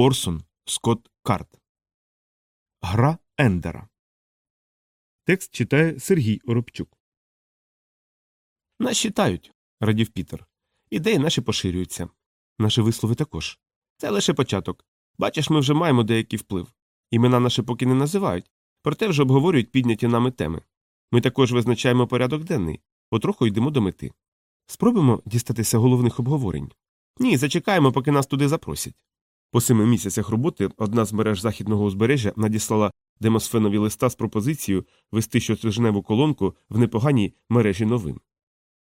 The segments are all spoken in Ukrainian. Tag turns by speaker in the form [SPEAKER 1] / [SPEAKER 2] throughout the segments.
[SPEAKER 1] Орсон Скотт Карт. Гра Ендера. Текст читає Сергій Оробчук.
[SPEAKER 2] Нас читають, радів Пітер. Ідеї наші поширюються. Наші вислови також. Це лише початок. Бачиш, ми вже маємо деякий вплив. Імена наші поки не називають, проте вже обговорюють підняті нами теми. Ми також визначаємо порядок денний, потроху йдемо до мети. Спробуємо дістатися головних обговорень. Ні, зачекаємо, поки нас туди запросять. По семи місяцях роботи одна з мереж західного узбережжя надіслала демосфенові листа з пропозицією вести щотижневу колонку в непоганій мережі новин.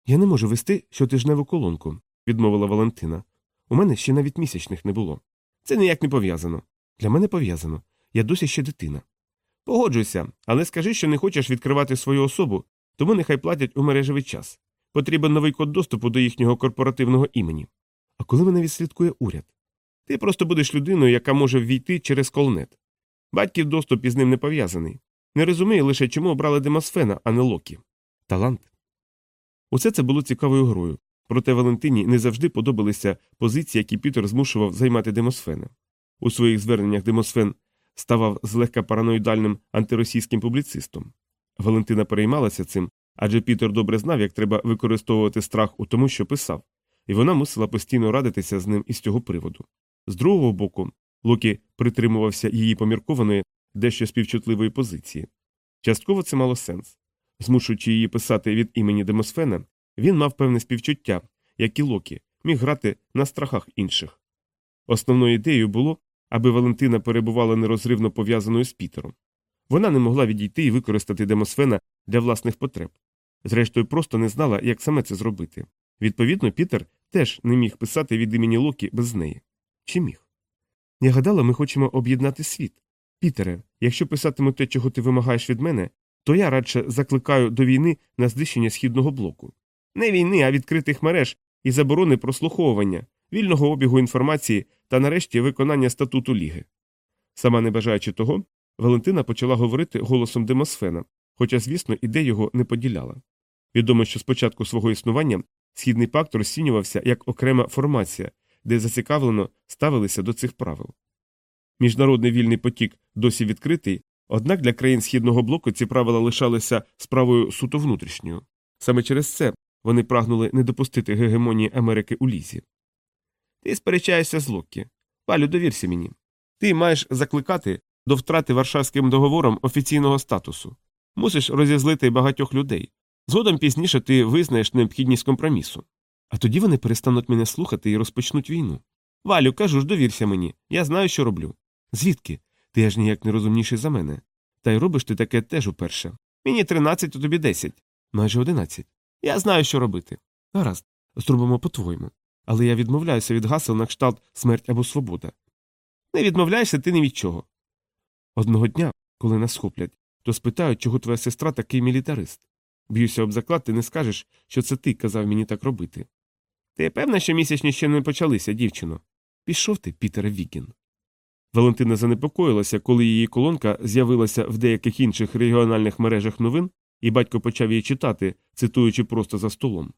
[SPEAKER 2] Я не можу вести щотижневу колонку, відмовила Валентина. У мене ще навіть місячних не було. Це ніяк не пов'язано. Для мене пов'язано. Я досі ще дитина. Погоджуйся, але скажи, що не хочеш відкривати свою особу, тому нехай платять у мережевий час. Потрібен новий код доступу до їхнього корпоративного імені. А коли мене відслідкує уряд? Ти просто будеш людиною, яка може ввійти через колнет. Батьків доступ із ним не пов'язаний. Не розуміє лише, чому обрали Демосфена, а не Локі. Талант. Усе це було цікавою грою, проте Валентині не завжди подобалися позиції, які Пітер змушував займати Демосфена. У своїх зверненнях Демосфен ставав злегка параноїдальним антиросійським публіцистом. Валентина переймалася цим, адже Пітер добре знав, як треба використовувати страх у тому, що писав, і вона мусила постійно радитися з ним із цього приводу. З другого боку, Локі притримувався її поміркованої, дещо співчутливої позиції. Частково це мало сенс. Змушуючи її писати від імені Демосфена, він мав певне співчуття, як і Локі, міг грати на страхах інших. Основною ідеєю було, аби Валентина перебувала нерозривно пов'язаною з Пітером. Вона не могла відійти і використати Демосфена для власних потреб. Зрештою, просто не знала, як саме це зробити. Відповідно, Пітер теж не міг писати від імені Локі без неї. Чи міг? Я гадала, ми хочемо об'єднати світ. Пітере, якщо писатиму те, чого ти вимагаєш від мене, то я радше закликаю до війни на знищення східного блоку. Не війни, а відкритих мереж і заборони прослуховування, вільного обігу інформації та нарешті виконання статуту ліги. Сама не бажаючи того, Валентина почала говорити голосом Демосфена, хоча, звісно, ідей його не поділяла. Відомо, що з початку свого існування східний пакт розцінювався як окрема формація, де зацікавлено ставилися до цих правил. Міжнародний вільний потік досі відкритий, однак для країн східного блоку ці правила лишалися справою суто внутрішньою. Саме через це вони прагнули не допустити гегемонії Америки у лізі. Ти сперечаєшся з Локкі. Палю, довірся мені. Ти маєш закликати до втрати Варшавським договором офіційного статусу. Мусиш розізлити багатьох людей. Згодом пізніше ти визнаєш необхідність компромісу. А тоді вони перестануть мене слухати і розпочнуть війну. Валю, кажу ж, довірся мені. Я знаю, що роблю. Звідки? Ти аж ніяк не розумніший за мене. Та й робиш ти таке теж уперше. Мені тринадцять, а тобі десять. Майже одинадцять. Я знаю, що робити. Гаразд, зробимо по-твоєму. Але я відмовляюся від гасел на кшталт смерть або свобода. Не відмовляєшся ти ні від чого. Одного дня, коли нас схоплять, то спитають, чого твоя сестра такий мілітарист. Б'юся об заклад, ти не скажеш, що це ти казав мені так робити. Ти певна, що місячні ще не почалися, дівчино. Пішов ти, Пітере Вікін. Валентина занепокоїлася, коли її колонка з'явилася в деяких інших регіональних мережах новин, і батько почав її читати, цитуючи просто за столом.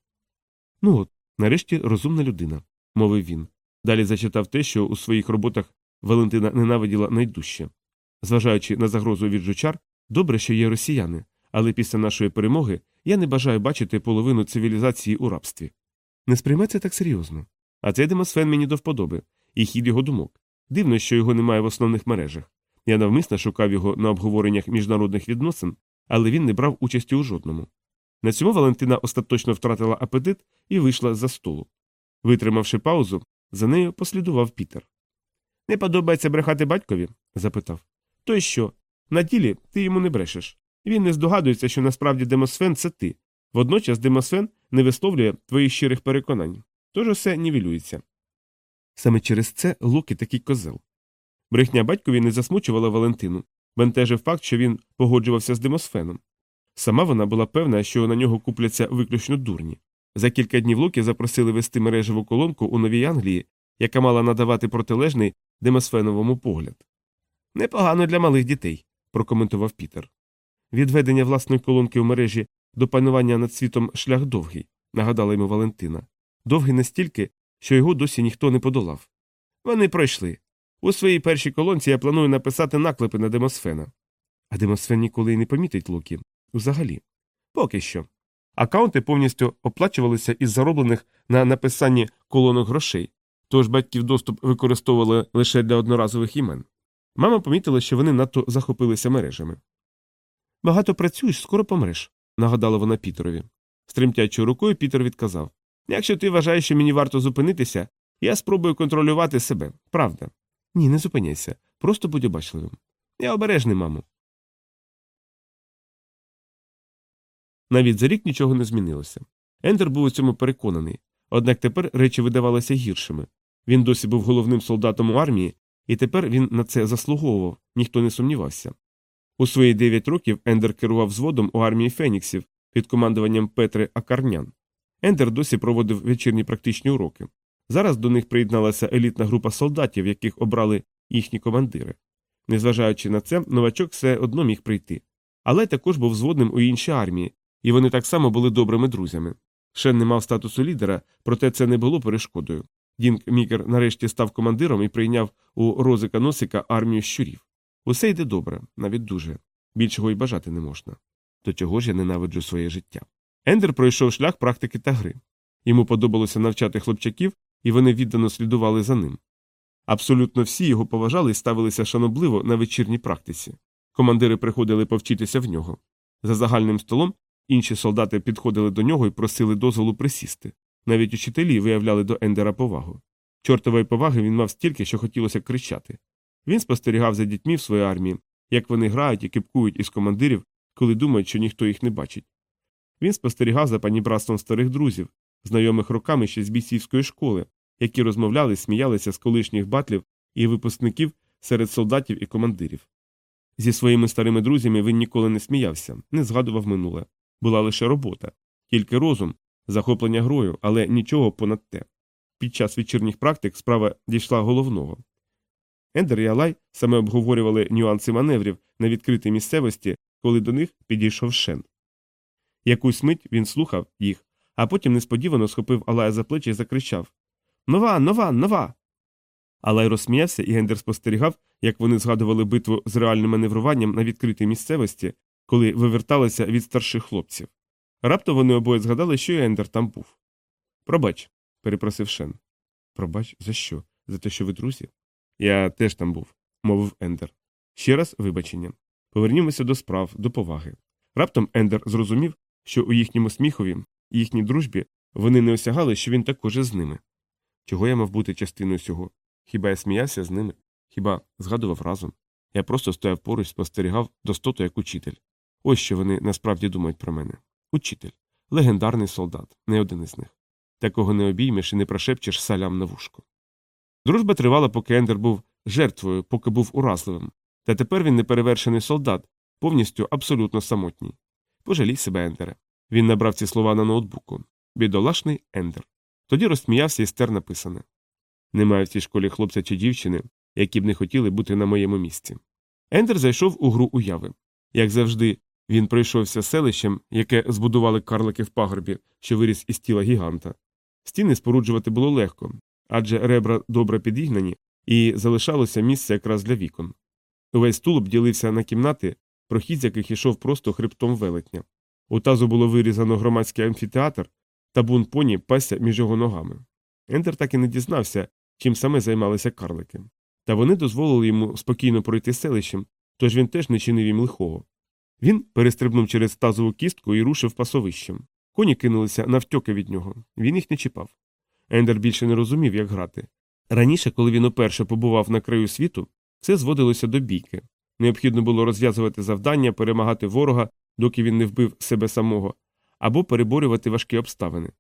[SPEAKER 2] Ну от, нарешті розумна людина, мовив він. Далі зачитав те, що у своїх роботах Валентина ненавиділа найдужче. Зважаючи на загрозу від жучар, добре, що є росіяни, але після нашої перемоги я не бажаю бачити половину цивілізації у рабстві. Не сприймай так серйозно. А цей демосфен мені до вподоби, і хід його думок. Дивно, що його немає в основних мережах. Я навмисно шукав його на обговореннях міжнародних відносин, але він не брав участі у жодному. На цьому Валентина остаточно втратила апетит і вийшла за столу. Витримавши паузу, за нею послідував Пітер. Не подобається брехати батькові? запитав. То й що? На ділі ти йому не брешеш. Він не здогадується, що насправді Демосфен це ти. Водночас Демосфен не висловлює твоїх щирих переконань. Тож усе нівелюється. Саме через це Локі такий козел. Брехня батькові не засмучувала Валентину, бентежив факт, що він погоджувався з Демосфеном. Сама вона була певна, що на нього купляться виключно дурні. За кілька днів Локі запросили вести мережеву колонку у Новій Англії, яка мала надавати протилежний Демосфеновому погляд. Непогано для малих дітей, прокоментував Пітер. Відведення власної колонки у мережі до панування над світом шлях довгий, нагадала йому Валентина. Довгий настільки, що його досі ніхто не подолав. Вони пройшли. У своїй першій колонці я планую написати наклепи на Демосфена.
[SPEAKER 1] А Демосфен ніколи й не помітить Локі. Взагалі.
[SPEAKER 2] Поки що. Акаунти повністю оплачувалися із зароблених на написанні колонок грошей, тож батьків доступ використовували лише для одноразових імен. Мама помітила, що вони надто захопилися мережами. Багато працюєш, скоро помреш, нагадала вона Пітерові. Стремтячою рукою Пітер відказав Якщо ти вважаєш, що мені варто зупинитися, я спробую контролювати себе, правда. Ні, не зупиняйся, просто будь обачливим. Я обережний, мамо. Навіть за рік нічого не змінилося. Ендер був у цьому переконаний, однак тепер речі видавалися гіршими. Він досі був головним солдатом у армії, і тепер він на це заслуговував, ніхто не сумнівався. У свої дев'ять років Ендер керував взводом у армії Феніксів під командуванням Петри Акарнян. Ендер досі проводив вечірні практичні уроки. Зараз до них приєдналася елітна група солдатів, яких обрали їхні командири. Незважаючи на це, новачок все одно міг прийти. Але також був зводним у іншій армії, і вони так само були добрими друзями. Шен не мав статусу лідера, проте це не було перешкодою. Дінк Мікер нарешті став командиром і прийняв у Розика Носика армію щурів. Усе йде добре, навіть дуже. Більшого й бажати не можна. То чого ж я ненавиджу своє життя? Ендер пройшов шлях практики та гри. Йому подобалося навчати хлопчаків, і вони віддано слідували за ним. Абсолютно всі його поважали і ставилися шанобливо на вечірній практиці. Командири приходили повчитися в нього. За загальним столом інші солдати підходили до нього і просили дозволу присісти. Навіть учителі виявляли до Ендера повагу. Чортової поваги він мав стільки, що хотілося кричати. Він спостерігав за дітьми в своїй армії, як вони грають і кипкують із командирів, коли думають, що ніхто їх не бачить. Він спостерігав за панібратством старих друзів, знайомих роками ще з бійцівської школи, які розмовляли, сміялися з колишніх батлів і випускників серед солдатів і командирів. Зі своїми старими друзями він ніколи не сміявся, не згадував минуле. Була лише робота, тільки розум, захоплення грою, але нічого понад те. Під час вечірніх практик справа дійшла головного. Ендер і Алай саме обговорювали нюанси маневрів на відкритій місцевості, коли до них підійшов Шен. Якусь мить він слухав їх, а потім несподівано схопив Алая за плечі і закричав Нова, нова, нова. Алай розсміявся, і Гендер спостерігав, як вони згадували битву з реальним маневруванням на відкритій місцевості, коли виверталися від старших хлопців. Раптом вони обоє згадали, що Ендер там був. Пробач, перепросив Шен. Пробач, за що? За те, що ви друзі? Я теж там був, мовив Ендер. Ще раз вибачення. Повернімося до справ, до поваги. Раптом Ендер зрозумів, що у їхньому сміхові, їхній дружбі вони не осягали, що він також з ними. Чого я мав бути частиною цього? Хіба я сміявся з ними? Хіба згадував разом? Я просто стояв поруч, спостерігав достоту як учитель. Ось що вони насправді думають про мене. Учитель, легендарний солдат, не один із них. Такого не обіймеш і не прошепчеш салям на вушко. Дружба тривала, поки Ендер був жертвою, поки був уразливим. Та тепер він неперевершений солдат, повністю абсолютно самотній. Пожалій себе, Ендере. Він набрав ці слова на ноутбуку. Бідолашний Ендер. Тоді розсміявся і стер написане Немає в цій школі хлопця чи дівчини, які б не хотіли бути на моєму місці. Ендер зайшов у гру уяви. Як завжди, він пройшовся селищем, яке збудували карлики в пагорбі, що виріс із тіла гіганта. Стіни споруджувати було легко, адже ребра добре підігнані, і залишалося місце якраз для вікон. Увесь тулуб ділився на кімнати, прохід з яких йшов просто хребтом велетня. У тазу було вирізано громадський амфітеатр, табун поні пасся між його ногами. Ендер так і не дізнався, чим саме займалися карлики. Та вони дозволили йому спокійно пройти селищем, тож він теж не чинив їм лихого. Він перестрибнув через тазову кістку і рушив пасовищем. Коні кинулися навтьоки від нього. Він їх не чіпав. Ендер більше не розумів, як грати. Раніше, коли він уперше побував на краю світу, все зводилося до бійки. Необхідно було розв'язувати завдання, перемагати ворога, доки він не вбив себе самого, або переборювати важкі обставини.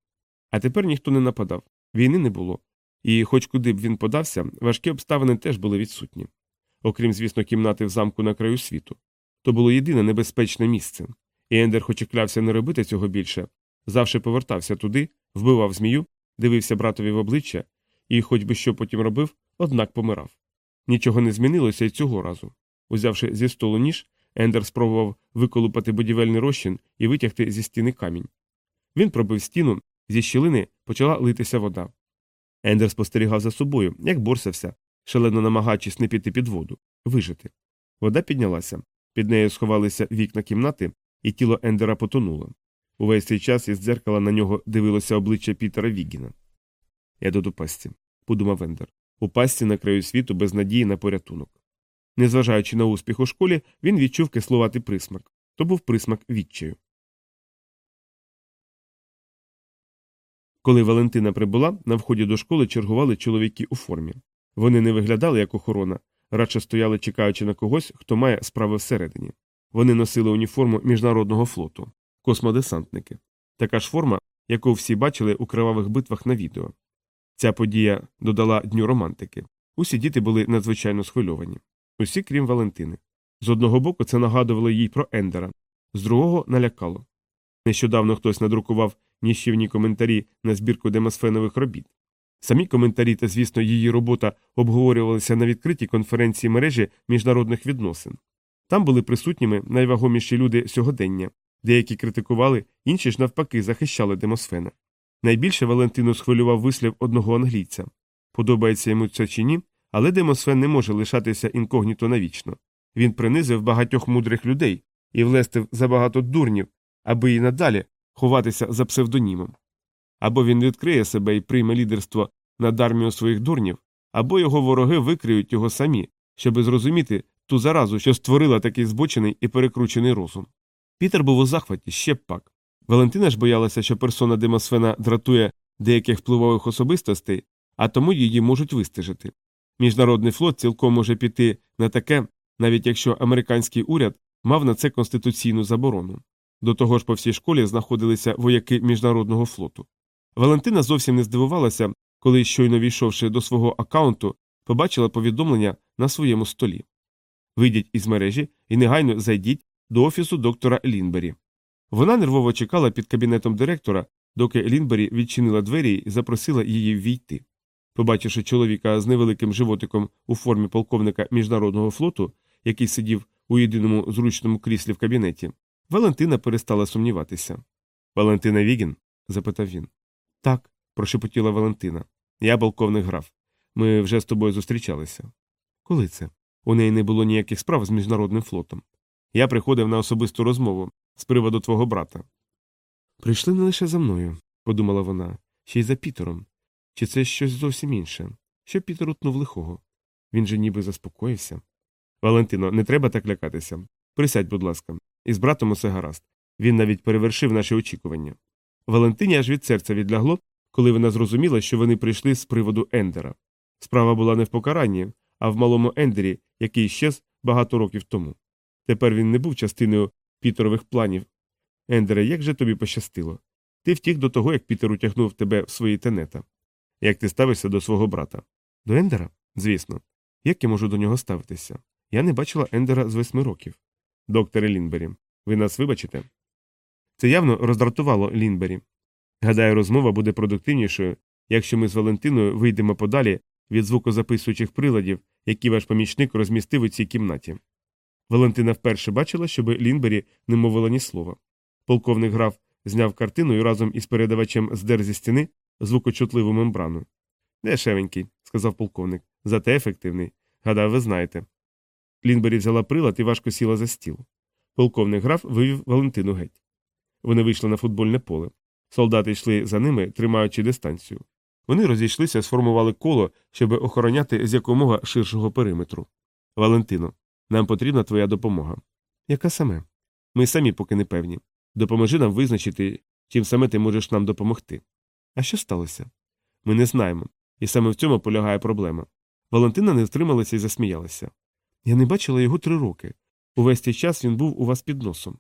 [SPEAKER 2] А тепер ніхто не нападав, війни не було. І, хоч куди б він подався, важкі обставини теж були відсутні. Окрім, звісно, кімнати в замку на краю світу. То було єдине небезпечне місце. І Ендер, хоч і клявся не робити цього більше, завжди повертався туди, вбивав змію, дивився братові в обличчя і, хоч би що потім робив, однак помирав. Нічого не змінилося й цього разу. Узявши зі столу ніж, Ендер спробував виколупати будівельний розчин і витягти зі стіни камінь. Він пробив стіну, зі щілини почала литися вода. Ендер спостерігав за собою, як борсався,
[SPEAKER 1] шалено намагаючись не піти під воду, вижити. Вода піднялася, під нею сховалися вікна кімнати, і тіло Ендера потонуло. Увесь цей час із дзеркала на нього дивилося обличчя Пітера Вігіна. Я тут у подумав Ендер. У пастці на краю світу без надії на порятунок. Незважаючи на успіх у школі, він відчув кислуватий присмак. То був присмак відчаю. Коли Валентина прибула, на вході до школи чергували чоловіки у формі. Вони не виглядали як охорона, радше стояли, чекаючи на когось, хто має справи всередині. Вони носили уніформу міжнародного флоту, космодесантники. Така ж форма, яку всі бачили у кривавих битвах на відео. Ця подія додала дню романтики. Усі діти були надзвичайно схвильовані. Усі, крім Валентини. З одного боку, це нагадувало їй про Ендера, з другого налякало. Нещодавно хтось надрукував ніщівні коментарі на збірку демосфенових робіт. Самі коментарі та, звісно, її робота обговорювалися на відкритій конференції мережі міжнародних відносин. Там були присутніми найвагоміші люди сьогодення, деякі критикували, інші ж навпаки захищали демосфена. Найбільше Валентину схвилював вислів одного англійця подобається йому це чи ні, але демосфен не може лишатися інкогніто навічно. Він принизив багатьох мудрих людей і влестив забагато дурнів, аби і надалі ховатися за псевдонімом. Або він відкриє себе і прийме лідерство над армією своїх дурнів, або його вороги викриють його самі, щоби зрозуміти ту заразу, що створила такий збочений і перекручений розум. Пітер був у захваті ще пак. Валентина ж боялася, що персона Демосфена дратує деяких впливових особистостей, а тому її можуть вистежити. Міжнародний флот цілком може піти на таке, навіть якщо американський уряд мав на це конституційну заборону. До того ж, по всій школі знаходилися вояки міжнародного флоту. Валентина зовсім не здивувалася, коли, щойно війшовши до свого аккаунту, побачила повідомлення на своєму столі. Вийдіть із мережі і негайно зайдіть до офісу доктора Лінбері. Вона нервово чекала під кабінетом директора, доки Лінбері відчинила двері і запросила її ввійти. Побачивши чоловіка з невеликим животиком у формі полковника міжнародного флоту, який сидів у єдиному зручному кріслі в кабінеті, Валентина перестала сумніватися. Валентина Вігін? запитав він. Так, прошепотіла Валентина. Я полковник граф. Ми вже з тобою зустрічалися. Коли це? У неї не було ніяких справ з міжнародним флотом. Я приходив на особисту розмову з приводу твого брата. Прийшли не лише за мною, подумала вона, ще й за Пітером. Чи це щось зовсім інше? Що Пітер утнув лихого? Він же ніби заспокоївся. Валентино, не треба так лякатися. Присядь, будь ласка, із братом усе гаразд. Він навіть перевершив наші очікування. Валентині аж від серця відлягло, коли вона зрозуміла, що вони прийшли з приводу Ендера. Справа була не в покаранні, а в малому Ендері, який щез багато років тому. Тепер він не був частиною Пітерових планів. Ендере, як же тобі пощастило? Ти втік до того, як Пітер утягнув тебе в свої тенета. Як ти ставишся до свого брата? До Ендера? Звісно. Як я можу до нього ставитися? Я не бачила Ендера з восьми років. Докторе Лінбері, ви нас вибачите? Це явно роздратувало Лінбері. Гадаю, розмова буде продуктивнішою, якщо ми з Валентиною вийдемо подалі від звукозаписуючих приладів, які ваш помічник розмістив у цій кімнаті. Валентина вперше бачила, щоб Лінбері не мовила ні слова. Полковник граф зняв картину і разом із передавачем здер зі стіни звукочутливу мембрану. Дешевенький, сказав полковник, зате ефективний. Гадаю, ви знаєте. Лінбері взяла прилад і важко сіла за стіл. Полковник граф вивів Валентину геть. Вони вийшли на футбольне поле. Солдати йшли за ними, тримаючи дистанцію. Вони розійшлися, сформували коло, щоб охороняти з якомога ширшого периметру. Валентино, нам потрібна твоя допомога. Яка саме? Ми самі поки не певні. Допоможи нам визначити, чим саме ти можеш нам допомогти. А що сталося? Ми не знаємо, і саме в цьому полягає проблема. Валентина не втрималася і засміялася. Я не бачила його три роки. Увесь цей час він був у вас під носом.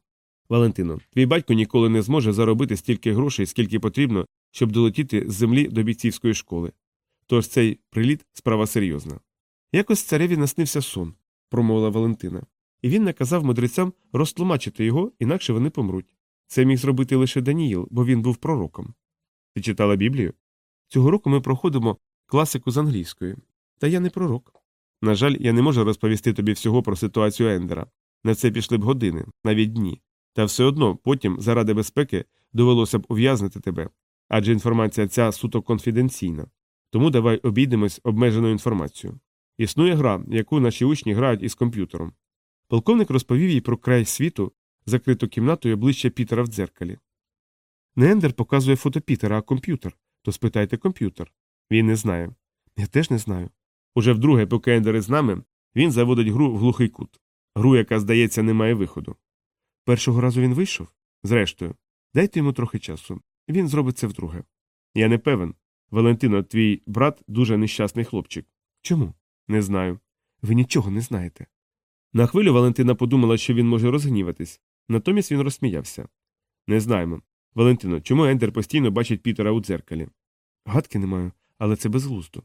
[SPEAKER 1] Валентино, твій батько ніколи не зможе заробити стільки грошей, скільки потрібно, щоб долетіти з землі до бійцівської школи. Тож цей приліт справа серйозна. Якось цареві наснився сон, промовила Валентина, і він наказав мудрецям розтлумачити його, інакше вони помруть. Це міг зробити лише Даніїл, бо він був пророком. Ти читала Біблію? Цього року ми проходимо класику з англійської. Та я не пророк. На жаль, я не можу розповісти тобі всього про ситуацію Ендера. На це пішли б години, навіть дні. Та все одно потім, заради безпеки, довелося б ув'язнити тебе, адже інформація ця суто конфіденційна. Тому давай обійдемось обмеженою інформацією. Існує гра, яку наші учні грають із комп'ютером. Полковник розповів їй про край світу, закриту кімнату і обличчя Пітера в дзеркалі. Не Ендер показує фото Пітера, а комп'ютер. То спитайте комп'ютер. Він не знає. Я теж не знаю. Уже вдруге, поки Ендер із нами, він заводить гру в глухий кут. Гру, яка, здається, не має виходу. Першого разу він вийшов? Зрештою, дайте йому трохи часу. Він зробить це вдруге. Я не певен. Валентино, твій брат дуже нещасний хлопчик. Чому? Не знаю. Ви нічого не знаєте. На хвилю Валентина подумала, що він може розгніватись, натомість він розсміявся. Не знаємо. Валентино, чому Ендер постійно бачить Пітера у дзеркалі? Гадки не маю, але це безглуздо.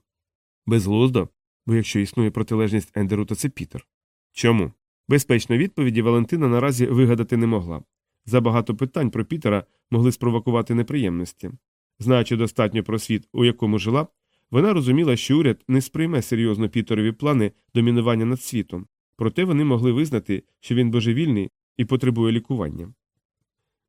[SPEAKER 1] Безглуздо? Бо якщо існує протилежність Ендеру, то це Пітер. Чому? Безпечної відповіді Валентина наразі вигадати не могла. Забагато питань про Пітера могли спровокувати неприємності. Знаючи достатньо про світ, у якому жила, вона розуміла, що уряд не сприйме серйозно Пітерові плани домінування над світом, проте вони могли визнати, що він божевільний і потребує лікування.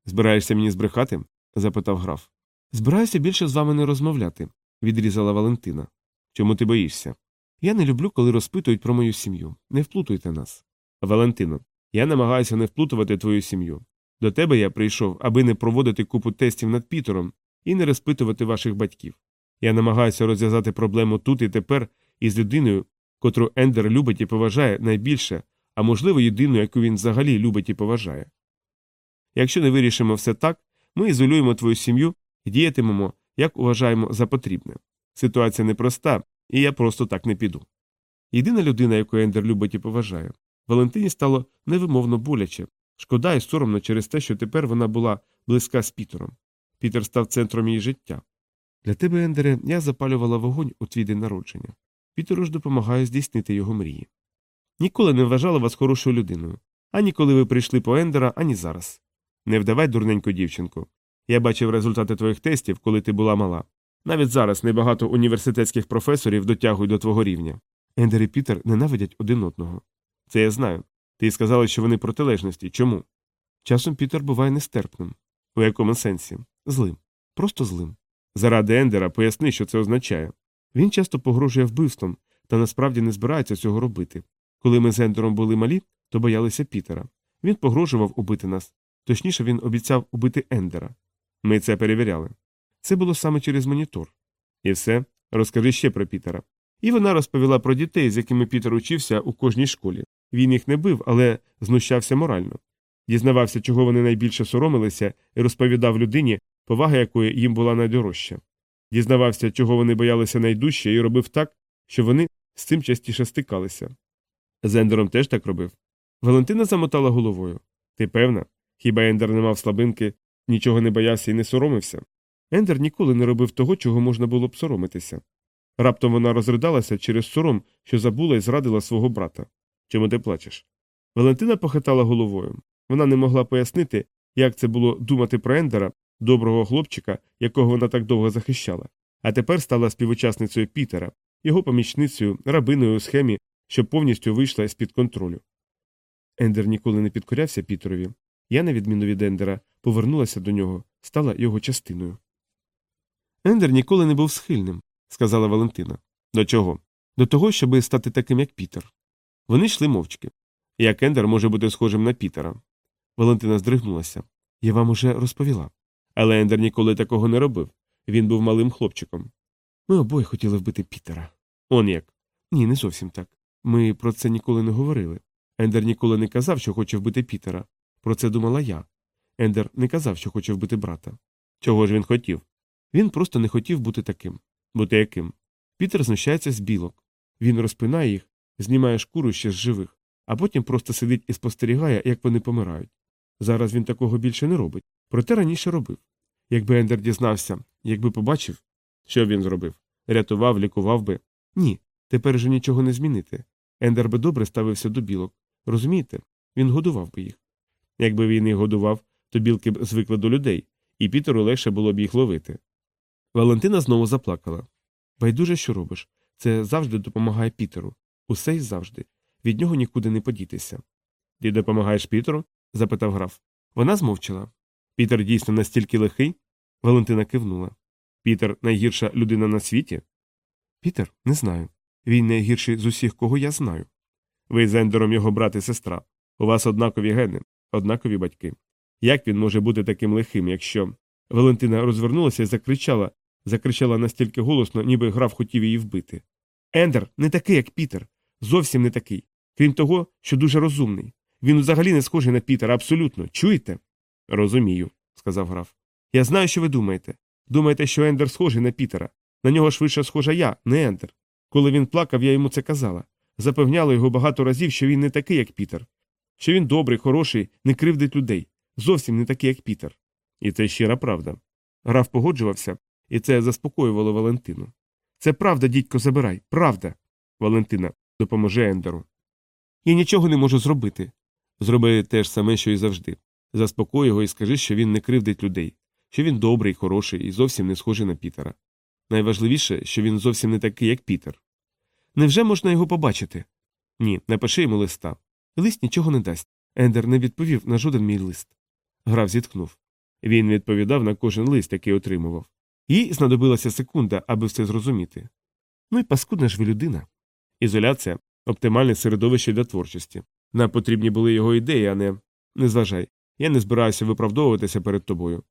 [SPEAKER 1] Збираєшся мені збрехати? запитав граф. Збираюся більше з вами не розмовляти, відрізала Валентина. Чому ти боїшся? Я не люблю, коли розпитують про мою сім'ю. Не вплутуйте нас. Валентино, я намагаюся не вплутувати твою сім'ю. До тебе я прийшов, аби не проводити купу тестів над Пітером і не розпитувати ваших батьків. Я намагаюся розв'язати проблему тут і тепер із людиною, котру Ендер любить і поважає найбільше, а можливо, єдину, яку він взагалі любить і поважає. Якщо не вирішимо все так, ми ізолюємо твою сім'ю і діятимемо, як вважаємо за потрібне. Ситуація непроста, і я просто так не піду. Єдина людина, яку Ендер любить і поважає. Валентині стало невимовно боляче, шкода і соромно через те, що тепер вона була близька з Пітером. Пітер став центром її життя. Для тебе, Ендере, я запалювала вогонь у твій день народження. Пітеру ж допомагаю здійснити його мрії. Ніколи не вважала вас хорошою людиною, ані коли ви прийшли по Ендера, ані зараз. Не вдавай, дурненьку дівчинку. Я бачив результати твоїх тестів, коли ти була мала. Навіть зараз небагато університетських професорів дотягують до твого рівня. Ендер і Пітер ненавидять один одного. Це я знаю. Ти сказала, що вони протилежності. Чому? Часом Пітер буває нестерпним. У якому сенсі? Злим. Просто злим. Заради Ендера поясни, що це означає. Він часто погрожує вбивством, та насправді не збирається цього робити. Коли ми з Ендером були малі, то боялися Пітера. Він погрожував убити нас. Точніше, він обіцяв убити Ендера. Ми це перевіряли. Це було саме через монітор. І все, розкажи ще про Пітера. І вона розповіла про дітей, з якими Пітер учився у кожній школі. Він їх не бив, але знущався морально. Дізнавався, чого вони найбільше соромилися, і розповідав людині, повага якої їм була найдорожча. Дізнавався, чого вони боялися найдужче, і робив так, що вони з цим частіше стикалися. З Ендером теж так робив. Валентина замотала головою. Ти певна? Хіба Ендер не мав слабинки, нічого не боявся і не соромився? Ендер ніколи не робив того, чого можна було б соромитися. Раптом вона розридалася через сором, що забула і зрадила свого брата. Чому ти плачеш? Валентина похитала головою. Вона не могла пояснити, як це було думати про Ендера, доброго хлопчика, якого вона так довго захищала, а тепер стала співучасницею Пітера, його помічницею, рабиною у схемі, що повністю вийшла з під контролю. Ендер ніколи не підкорявся Пітерові. Я, на відміну від Ендера, повернулася до нього, стала його частиною. Ендер ніколи не був схильним, сказала Валентина. До чого? До того, щоби стати таким, як Пітер. Вони йшли мовчки. Як Ендер може бути схожим на Пітера. Валентина здригнулася. Я вам уже розповіла. Але Ендер ніколи такого не робив. Він був малим хлопчиком. Ми обоє хотіли вбити Пітера. Он як? Ні, не зовсім так. Ми про це ніколи не говорили. Ендер ніколи не казав, що хоче вбити Пітера. Про це думала я. Ендер не казав, що хоче вбити брата. Чого ж він хотів? Він просто не хотів бути таким. Бути яким? Пітер знущається з білок. Він розпинає їх, знімає шкуру ще з живих, а потім просто сидить і спостерігає, як вони помирають. Зараз він такого більше не робить, проте раніше робив. Якби Ендер дізнався, якби побачив, що він зробив рятував, лікував би. Ні, тепер вже нічого не змінити. Ендер би добре ставився до білок. Розумієте? Він годував би їх. Якби він їх годував, то білки б звикли до людей, і Пітеру легше було б їх ловити. Валентина знову заплакала. Байдуже, що робиш. Це завжди допомагає Пітеру. Усе й завжди. Від нього нікуди не подітися. Ти допомагаєш Пітеру? запитав граф. Вона змовчала. Пітер дійсно настільки лихий? Валентина кивнула. Пітер найгірша людина на світі? Пітер, не знаю. Він найгірший з усіх, кого я знаю. Ви з Ендером його брат і сестра. У вас однакові гени, однакові батьки. Як він може бути таким лихим, якщо. Валентина розвернулася і закричала, закричала настільки голосно, ніби граф хотів її вбити. Ендер не такий, як Пітер. Зовсім не такий. Крім того, що дуже розумний. Він взагалі не схожий на Пітера, абсолютно. Чуєте? Розумію, сказав граф. Я знаю, що ви думаєте. Думаєте, що Ендер схожий на Пітера. На нього швидше схожа я, не Ендер. Коли він плакав, я йому це казала. Запевняла його багато разів, що він не такий, як Пітер. Що він добрий, хороший, не кривдить людей. Зовсім не такий, як Пітер. І це щира правда. Граф погоджувався, і це заспокоювало Валентину. Це правда, дідько, забирай, правда. Валентина, допоможи Ендеру. Я нічого не можу зробити. Зроби те ж саме, що і завжди. Заспокой його і скажи, що він не кривдить людей, що він добрий, хороший і зовсім не схожий на Пітера. Найважливіше, що він зовсім не такий, як Пітер. Невже можна його побачити? Ні, напиши йому листа. Лист нічого не дасть. Ендер не відповів на жоден мій лист. Граф зітхнув. Він відповідав на кожен лист, який отримував. Їй знадобилася секунда, аби все зрозуміти. Ну і паскудна ж ви людина. Ізоляція оптимальне середовище для творчості. Нам потрібні були його ідеї, а не. Не зважай. Я не збираюся виправдовуватися перед тобою.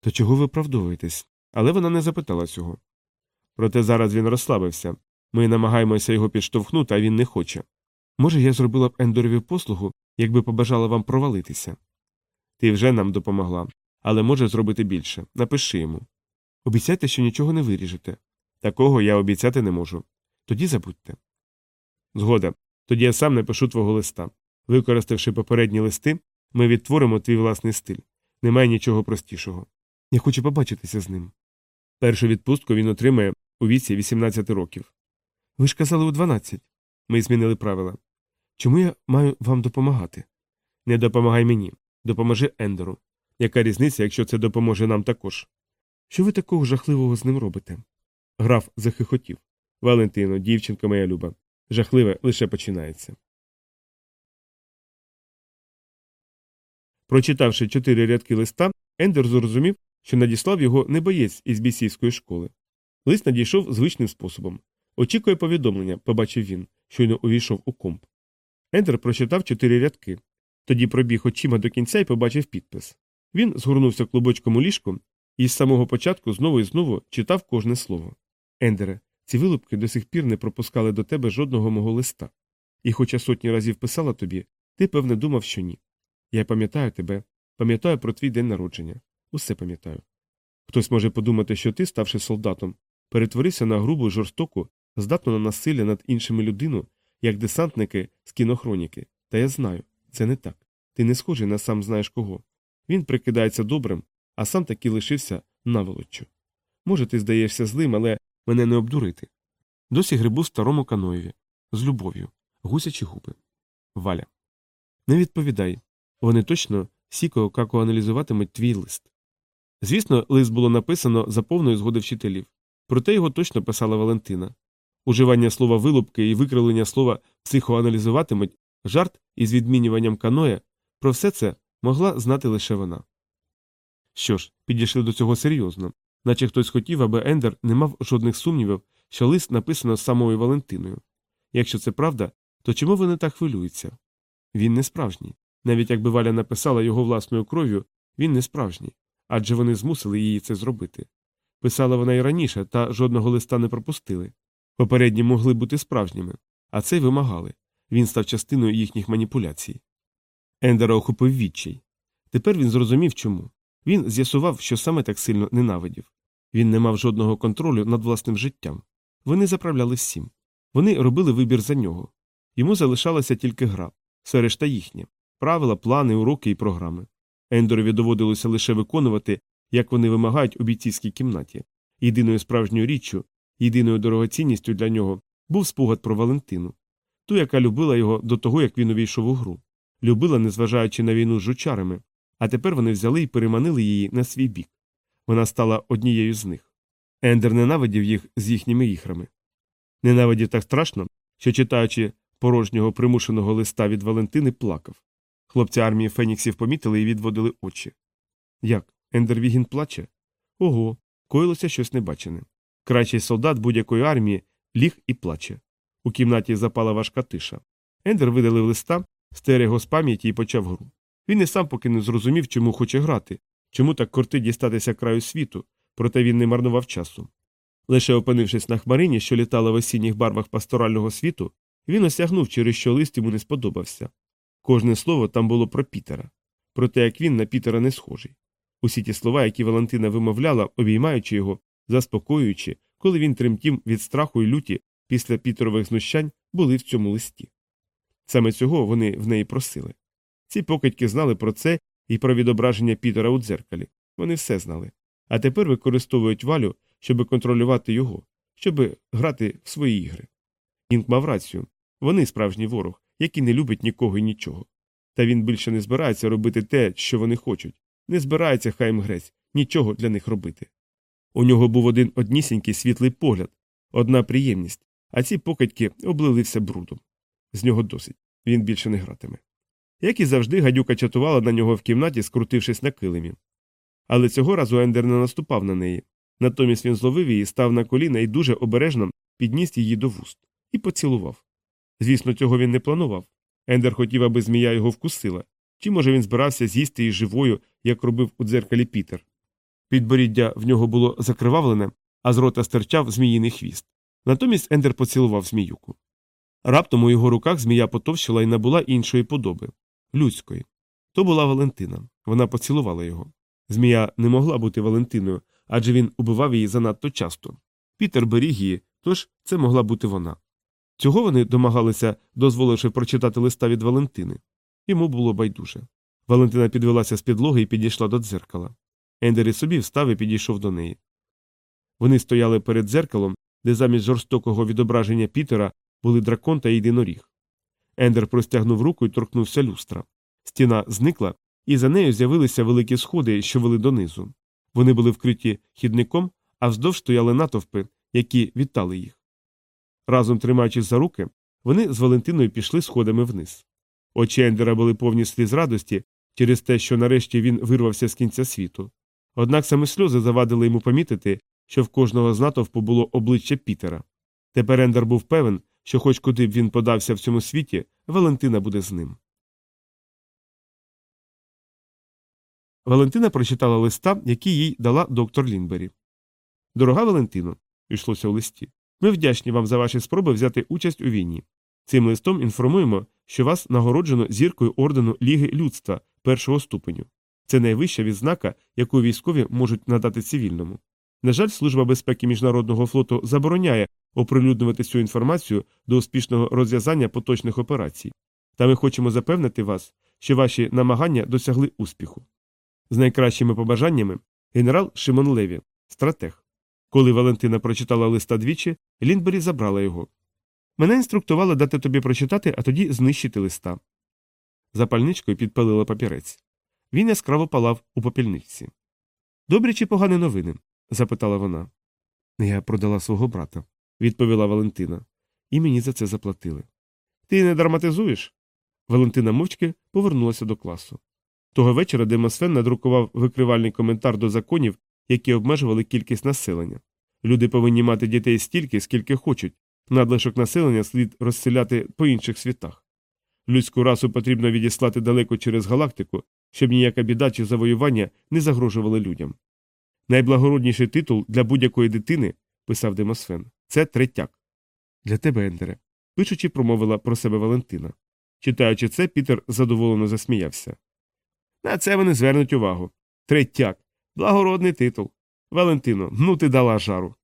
[SPEAKER 1] То чого виправдовуєтесь? Але вона не запитала цього. Проте зараз він розслабився. Ми намагаємося його підштовхнути, а він не хоче. Може, я зробила б Ендорові послугу, якби побажала вам провалитися. Ти вже нам допомогла, але може зробити більше. Напиши йому. Обіцяйте, що нічого не виріжете. Такого я обіцяти не можу. Тоді забудьте. Згода. Тоді я сам напишу твого листа. Використавши попередні листи, ми відтворимо твій власний стиль. Немає нічого простішого. Я хочу побачитися з ним. Першу відпустку він отримає у віці 18 років. Ви ж казали у 12. Ми змінили правила. Чому я маю вам допомагати? Не допомагай мені. Допоможи Ендеру. Яка різниця, якщо це допоможе нам також? Що ви такого жахливого з ним робите? Граф захихотів. Валентино, дівчинка моя люба. Жахливе лише починається. Прочитавши чотири рядки листа, Ендер зрозумів, що надіслав його не боєць із бійсійської школи. Лист надійшов звичним способом. Очікує повідомлення, побачив він, щойно увійшов у комп. Ендер прочитав чотири рядки. Тоді пробіг очима до кінця і побачив підпис. Він згорнувся клубочком у ліжку і з самого початку знову і знову читав кожне слово. Ендере, ці вилупки до сих пір не пропускали до тебе жодного мого листа. І хоча сотні разів писала тобі, ти, певне, думав, що ні. Я пам'ятаю тебе, пам'ятаю про твій день народження. Усе пам'ятаю. Хтось може подумати, що ти, ставши солдатом, перетворився на грубу, жорстоку, здатну на насилля над іншими людину, як десантники з кінохроніки. Та я знаю, це не так. Ти не схожий на сам знаєш кого. Він прикидається добрим, а сам таки лишився наволоччю. Може, ти здаєшся злим, але мене не обдурити. Досі грибу старому каноєві. З любов'ю. Гусячі губи. Валя. Не відповідай. Вони точно сіко како аналізуватимуть твій лист. Звісно, лист було написано за повної згоди вчителів, проте його точно писала Валентина. Уживання слова вилупки і викривлення слова психоаналізуватимуть жарт із відмінюванням каноя, про все це могла знати лише вона. Що ж, підійшли до цього серйозно, наче хтось хотів, аби Ендер не мав жодних сумнівів, що лист написано самою Валентиною. Якщо це правда, то чому вони так хвилюються? Він не справжній. Навіть якби Валя написала його власною кров'ю, він не справжній, адже вони змусили її це зробити. Писала вона й раніше, та жодного листа не пропустили. Попередні могли бути справжніми, а цей вимагали. Він став частиною їхніх маніпуляцій. Ендера охопив відчай. Тепер він зрозумів чому. Він з'ясував, що саме так сильно ненавидів. Він не мав жодного контролю над власним життям. Вони заправляли всім. Вони робили вибір за нього. Йому залишалася тільки гра, все решта їхнє правила, плани, уроки і програми. Ендорові доводилося лише виконувати, як вони вимагають у бійцівській кімнаті. Єдиною справжньою річчю, єдиною дорогоцінністю для нього був спогад про Валентину, ту, яка любила його до того, як він увійшов у гру. Любила, незважаючи на війну з жучарами, а тепер вони взяли і переманили її на свій бік. Вона стала однією з них. Ендер ненавидів їх з їхніми іграми. Ненавидів так страшно, що, читаючи порожнього примушеного листа від Валентини, плакав. Хлопці армії Феніксів помітили і відводили очі. Як? Ендер Вігін плаче? Ого, коїлося щось небачене. Кращий солдат будь-якої армії ліг і плаче. У кімнаті запала важка тиша. Ендер видалив листа, стер його з пам'яті і почав гру. Він і сам поки не зрозумів, чому хоче грати, чому так корти дістатися краю світу, проте він не марнував часу. Лише опинившись на хмарині, що літала в осінніх барвах пасторального світу, він осягнув, через що лист йому не сподобався. Кожне слово там було про Пітера, про те, як він на Пітера не схожий. Усі ті слова, які Валентина вимовляла, обіймаючи його, заспокоюючи, коли він тремтів від страху і люті після Пітерових знущань, були в цьому листі. Саме цього вони в неї просили. Ці покидьки знали про це і про відображення Пітера у дзеркалі. Вони все знали. А тепер використовують валю, щоб контролювати його, щоб грати в свої ігри. Інк мав рацію вони справжній ворог, який не любить нікого і нічого. Та він більше не збирається робити те, що вони хочуть, не збирається Хайм Грець нічого для них робити. У нього був один однісінький світлий погляд, одна приємність, а ці покидьки облилився брудом. З нього досить, він більше не гратиме. Як і завжди, гадюка чатувала на нього в кімнаті, скрутившись на килимі. Але цього разу Ендер не наступав на неї. Натомість він зловив її, став на коліна і дуже обережно підніс її до вуст і поцілував. Звісно, цього він не планував. Ендер хотів, аби змія його вкусила, чи, може, він збирався з'їсти її живою, як робив у дзеркалі Пітер. Підборіддя в нього було закривавлене, а з рота стирчав зміїний хвіст. Натомість Ендер поцілував зміюку. Раптом у його руках змія потовщила і набула іншої подоби людської. То була Валентина. Вона поцілувала його. Змія не могла бути Валентиною, адже він убивав її занадто часто. Пітер беріг її, тож це могла бути вона. Цього вони домагалися, дозволивши прочитати листа від Валентини. Йому було байдуже. Валентина підвелася з підлоги і підійшла до дзеркала. Ендер і собі встав і підійшов до неї. Вони стояли перед дзеркалом, де замість жорстокого відображення Пітера були дракон та єдиноріг. Ендер простягнув руку і торкнувся люстра. Стіна зникла, і за нею з'явилися великі сходи, що вели донизу. Вони були вкриті хідником, а вздовж стояли натовпи, які вітали їх. Разом тримаючись за руки, вони з Валентиною пішли сходами вниз. Очі Ендера були повні сліз радості через те, що нарешті він вирвався з кінця світу. Однак саме сльози завадили йому помітити, що в кожного з натовпу було обличчя Пітера. Тепер Ендер був певен, що хоч куди б він подався в цьому світі, Валентина буде з ним. Валентина прочитала листа, який їй дала доктор Лінбері. Дорога Валентино, йшлося у листі. Ми вдячні вам за ваші спроби взяти участь у війні. Цим листом інформуємо, що вас нагороджено зіркою ордену Ліги людства першого ступеню. Це найвища відзнака, яку військові можуть надати цивільному. На жаль, Служба безпеки Міжнародного флоту забороняє оприлюднювати цю інформацію до успішного розв'язання поточних операцій. Та ми хочемо запевнити вас, що ваші намагання досягли успіху. З найкращими побажаннями генерал Шимон Леві, стратег. Коли Валентина прочитала листа двічі, Лінбері забрала його. Мене інструктували дати тобі прочитати, а тоді знищити листа. Запальничкою підпалила папірець. Він яскраво палав у попільничці. Добрі чи погані новини? запитала вона. Я продала свого брата, відповіла Валентина, і мені за це заплатили. Ти не драматизуєш? Валентина мовчки повернулася до класу. Того вечора Демосфен надрукував викривальний коментар до законів, які обмежували кількість населення. Люди повинні мати дітей стільки, скільки хочуть, надлишок населення слід розселяти по інших світах. Людську расу потрібно відіслати далеко через галактику, щоб ніяка біда чи завоювання не загрожували людям. Найблагородніший титул для будь-якої дитини, писав Демосфен, це третяк. Для тебе, Ендере, пишучи, промовила про себе Валентина. Читаючи це, Пітер задоволено засміявся. На це вони звернуть увагу. Третяк. Благородний титул. Валентино, ну ти дала жару.